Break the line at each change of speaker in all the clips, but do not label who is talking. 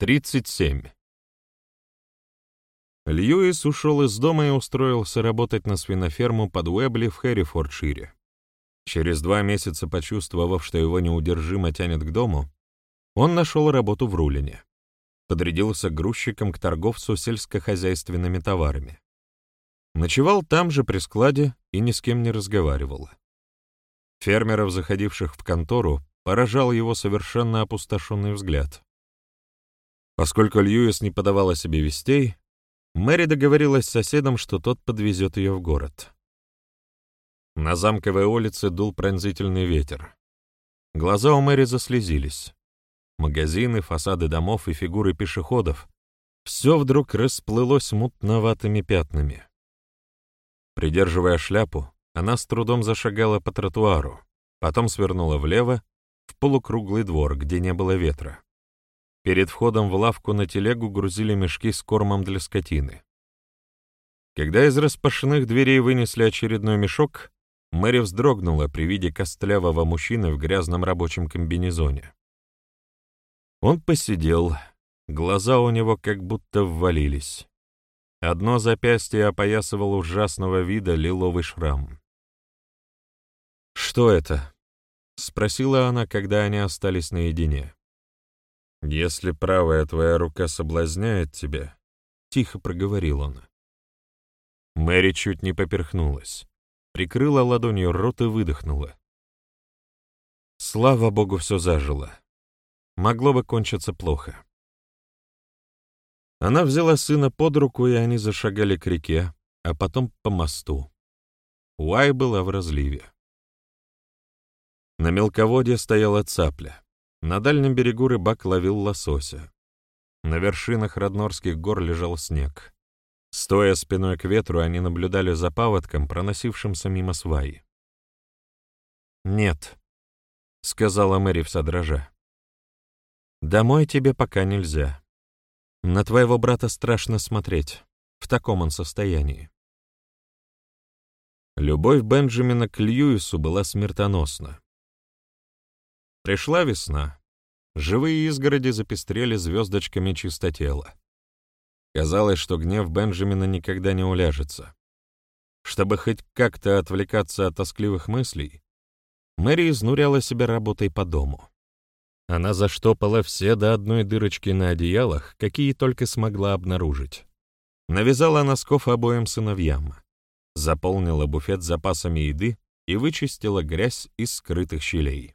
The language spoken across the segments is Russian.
37. Льюис ушел из дома и устроился работать на свиноферму под Уэбли в Хэррифордшире. Через два месяца, почувствовав, что его неудержимо тянет к дому, он нашел работу в Рулине. Подрядился грузчиком к торговцу сельскохозяйственными товарами. Ночевал там же при складе и ни с кем не разговаривал. Фермеров, заходивших в контору, поражал его совершенно опустошенный взгляд. Поскольку Льюис не подавала себе вестей, Мэри договорилась с соседом, что тот подвезет ее в город. На замковой улице дул пронзительный ветер. Глаза у Мэри заслезились. Магазины, фасады домов и фигуры пешеходов — все вдруг расплылось мутноватыми пятнами. Придерживая шляпу, она с трудом зашагала по тротуару, потом свернула влево, в полукруглый двор, где не было ветра. Перед входом в лавку на телегу грузили мешки с кормом для скотины. Когда из распашных дверей вынесли очередной мешок, Мэри вздрогнула при виде костлявого мужчины в грязном рабочем комбинезоне. Он посидел, глаза у него как будто ввалились. Одно запястье опоясывал ужасного вида лиловый шрам. «Что это?» — спросила она, когда они остались наедине. «Если правая твоя рука соблазняет тебя», — тихо проговорил он. Мэри чуть не поперхнулась, прикрыла ладонью рот и выдохнула. Слава богу, все зажило. Могло бы кончиться плохо. Она взяла сына под руку, и они зашагали к реке, а потом по мосту. Уай была в разливе. На мелководье стояла цапля. На дальнем берегу рыбак ловил лосося. На вершинах Роднорских гор лежал снег. Стоя спиной к ветру, они наблюдали за паводком, проносившимся мимо сваи. «Нет», — сказала Мэри в содрожа. «Домой тебе пока нельзя. На твоего брата страшно смотреть. В таком он состоянии». Любовь Бенджамина к Льюису была смертоносна. Пришла весна. Живые изгороди запестрели звездочками чистотела. Казалось, что гнев Бенджамина никогда не уляжется. Чтобы хоть как-то отвлекаться от тоскливых мыслей, Мэри изнуряла себя работой по дому. Она заштопала все до одной дырочки на одеялах, какие только смогла обнаружить. Навязала носков обоим сыновьям, заполнила буфет запасами еды и вычистила грязь из скрытых щелей.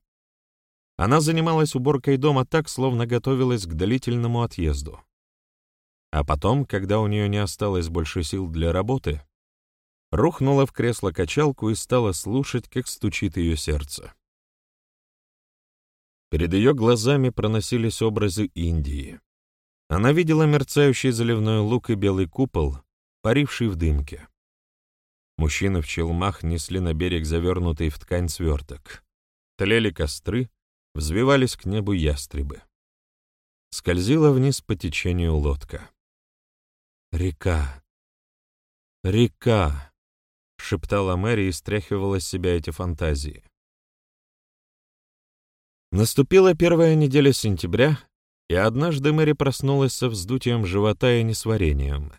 Она занималась уборкой дома так, словно готовилась к длительному отъезду. А потом, когда у нее не осталось больше сил для работы, рухнула в кресло-качалку и стала слушать, как стучит ее сердце. Перед ее глазами проносились образы Индии. Она видела мерцающий заливной лук и белый купол, паривший в дымке. Мужчины в челмах несли на берег завернутый в ткань сверток. Тлели костры, взвивались к небу ястребы. Скользила вниз по течению лодка. «Река! Река!» — шептала Мэри и стряхивала с себя эти фантазии. Наступила первая неделя сентября, и однажды Мэри проснулась со вздутием живота и несварением.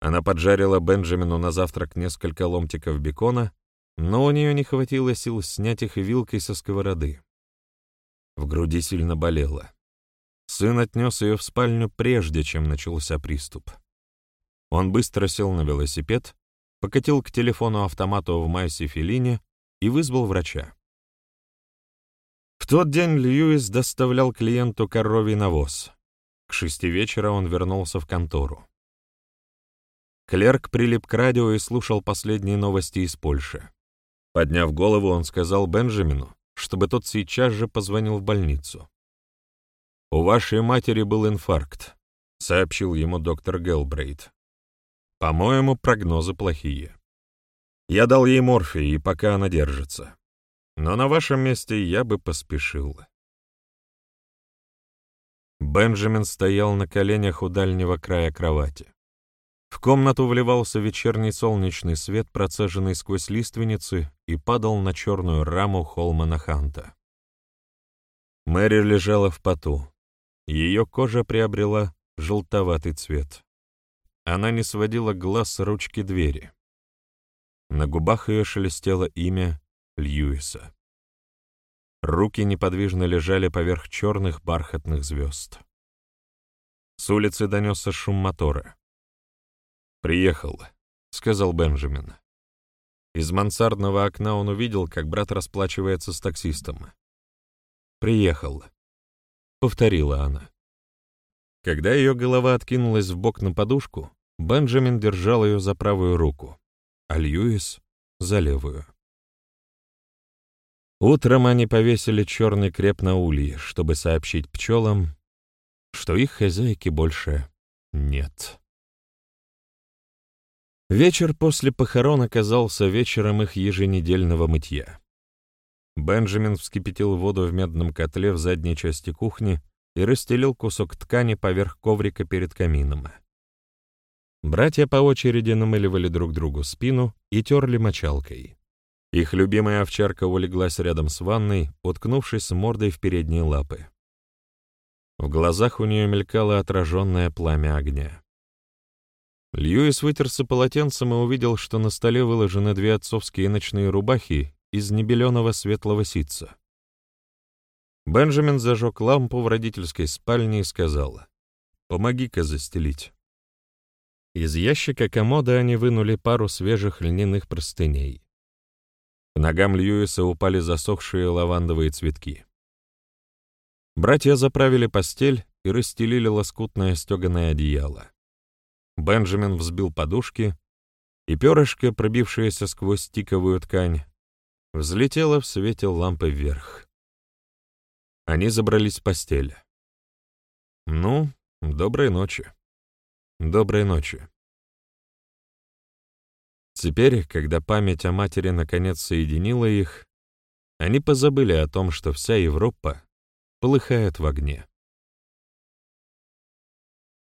Она поджарила Бенджамину на завтрак несколько ломтиков бекона, но у нее не хватило сил снять их вилкой со сковороды. В груди сильно болело. Сын отнес ее в спальню, прежде чем начался приступ. Он быстро сел на велосипед, покатил к телефону-автомату в Майсе Феллине и вызвал врача. В тот день Льюис доставлял клиенту коровий навоз. К шести вечера он вернулся в контору. Клерк прилип к радио и слушал последние новости из Польши. Подняв голову, он сказал Бенджамину, чтобы тот сейчас же позвонил в больницу. «У вашей матери был инфаркт», — сообщил ему доктор Гелбрейт. «По-моему, прогнозы плохие. Я дал ей морфий, и пока она держится. Но на вашем месте я бы поспешил». Бенджамин стоял на коленях у дальнего края кровати. В комнату вливался вечерний солнечный свет, процеженный сквозь лиственницы, и падал на черную раму Холмана Ханта. Мэри лежала в поту. ее кожа приобрела желтоватый цвет. Она не сводила глаз с ручки двери. На губах ее шелестело имя Льюиса. Руки неподвижно лежали поверх черных бархатных звезд. С улицы донесся шум мотора. «Приехал», — сказал Бенджамин. Из мансардного окна он увидел, как брат расплачивается с таксистом. «Приехал», — повторила она. Когда ее голова откинулась в бок на подушку, Бенджамин держал ее за правую руку, а Льюис — за левую. Утром они повесили черный креп на улье, чтобы сообщить пчелам, что их хозяйки больше нет. Вечер после похорон оказался вечером их еженедельного мытья. Бенджамин вскипятил воду в медном котле в задней части кухни и расстелил кусок ткани поверх коврика перед камином. Братья по очереди намыливали друг другу спину и терли мочалкой. Их любимая овчарка улеглась рядом с ванной, уткнувшись мордой в передние лапы. В глазах у нее мелькало отраженное пламя огня. Льюис вытерся полотенцем и увидел, что на столе выложены две отцовские ночные рубахи из небеленого светлого ситца. Бенджамин зажег лампу в родительской спальне и сказал, «Помоги-ка застелить». Из ящика комода они вынули пару свежих льняных простыней. К ногам Льюиса упали засохшие лавандовые цветки. Братья заправили постель и расстелили лоскутное стеганое одеяло. Бенджамин взбил подушки, и перышко, пробившееся сквозь тиковую ткань, взлетело в свете лампы вверх. Они забрались в постель. «Ну, доброй ночи. Доброй ночи». Теперь, когда память о матери наконец соединила их, они позабыли о том, что вся Европа полыхает в огне.